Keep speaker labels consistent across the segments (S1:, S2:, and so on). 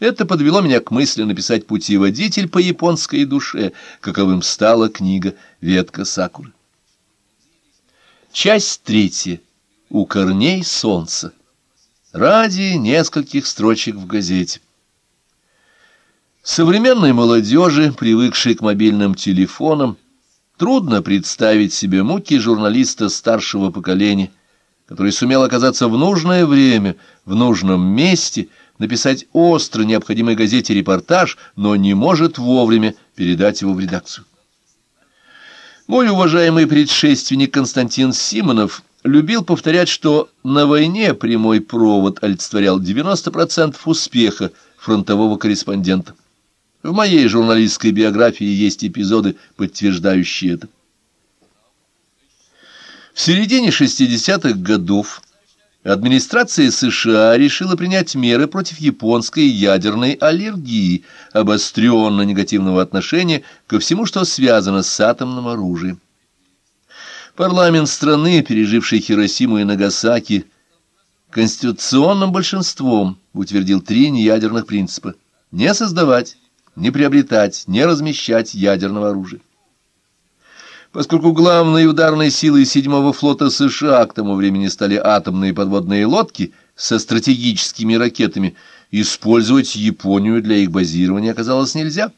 S1: Это подвело меня к мысли написать путеводитель по японской душе, каковым стала книга «Ветка сакуры». Часть третья. У корней солнца. Ради нескольких строчек в газете. Современной молодежи, привыкшей к мобильным телефонам, трудно представить себе муки журналиста старшего поколения, который сумел оказаться в нужное время, в нужном месте – написать остро необходимой газете репортаж, но не может вовремя передать его в редакцию. Мой уважаемый предшественник Константин Симонов любил повторять, что на войне прямой провод олицетворял 90% успеха фронтового корреспондента. В моей журналистской биографии есть эпизоды, подтверждающие это. В середине 60-х годов Администрация США решила принять меры против японской ядерной аллергии, обостренно негативного отношения ко всему, что связано с атомным оружием. Парламент страны, переживший Хиросиму и Нагасаки, конституционным большинством утвердил три неядерных принципа – не создавать, не приобретать, не размещать ядерного оружия. Поскольку главной ударной силой седьмого флота США к тому времени стали атомные подводные лодки со стратегическими ракетами, использовать Японию для их базирования оказалось нельзя.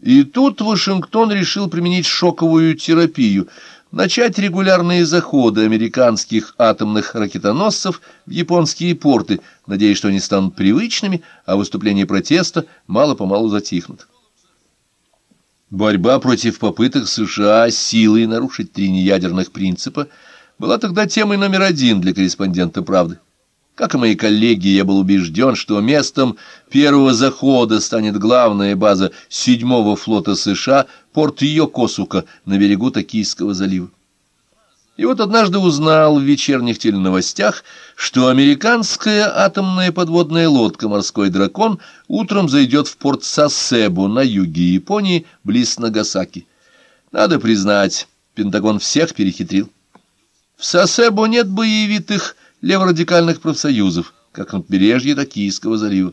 S1: И тут Вашингтон решил применить шоковую терапию, начать регулярные заходы американских атомных ракетоносцев в японские порты, надеясь, что они станут привычными, а выступления протеста мало-помалу затихнут. Борьба против попыток США силой нарушить три неядерных принципа была тогда темой номер один для корреспондента «Правды». Как и мои коллеги, я был убежден, что местом первого захода станет главная база седьмого флота США, порт Йокосука на берегу Токийского залива. И вот однажды узнал в вечерних теленовостях, что американская атомная подводная лодка «Морской дракон» утром зайдет в порт Сасебу на юге Японии, близ Нагасаки. Надо признать, Пентагон всех перехитрил. В Сасебу нет боевитых леворадикальных профсоюзов, как на побережье Токийского залива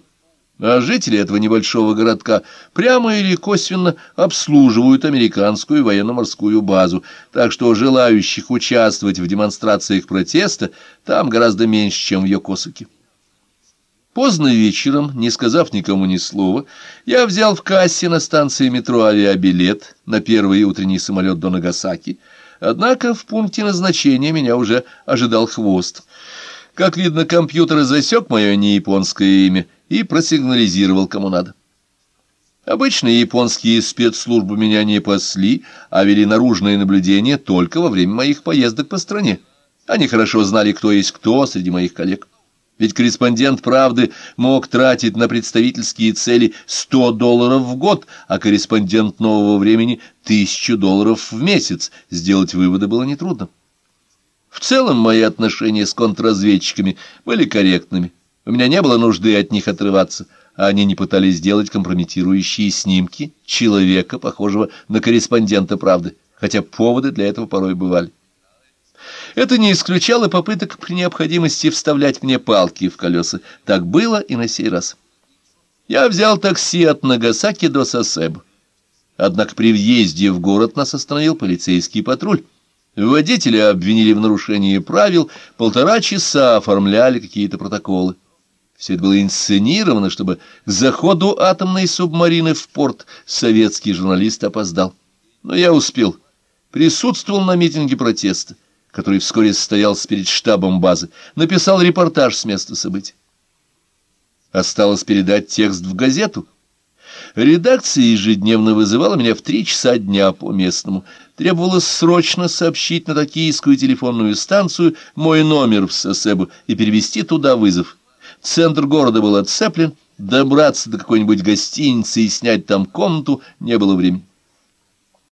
S1: а жители этого небольшого городка прямо или косвенно обслуживают американскую военно-морскую базу, так что желающих участвовать в демонстрациях протеста там гораздо меньше, чем в Йокосаке. Поздно вечером, не сказав никому ни слова, я взял в кассе на станции метро авиабилет на первый утренний самолет до Нагасаки, однако в пункте назначения меня уже ожидал хвост. Как видно, компьютер засек мое неяпонское имя — и просигнализировал кому надо. Обычно японские спецслужбы меня не пасли, а вели наружное наблюдение только во время моих поездок по стране. Они хорошо знали, кто есть кто среди моих коллег. Ведь корреспондент «Правды» мог тратить на представительские цели 100 долларов в год, а корреспондент «Нового времени» — 1000 долларов в месяц. Сделать выводы было нетрудно. В целом мои отношения с контрразведчиками были корректными. У меня не было нужды от них отрываться, а они не пытались сделать компрометирующие снимки человека, похожего на корреспондента «Правды», хотя поводы для этого порой бывали. Это не исключало попыток при необходимости вставлять мне палки в колеса. Так было и на сей раз. Я взял такси от Нагасаки до Сосебо. Однако при въезде в город нас остановил полицейский патруль. Водителя обвинили в нарушении правил, полтора часа оформляли какие-то протоколы. Все это было инсценировано, чтобы к заходу атомной субмарины в порт советский журналист опоздал. Но я успел. Присутствовал на митинге протеста, который вскоре состоялся перед штабом базы, написал репортаж с места событий. Осталось передать текст в газету. Редакция ежедневно вызывала меня в три часа дня по местному. Требовалось срочно сообщить на токийскую телефонную станцию мой номер в Сосебу и перевести туда вызов. Центр города был отцеплен, добраться до какой-нибудь гостиницы и снять там комнату не было времени.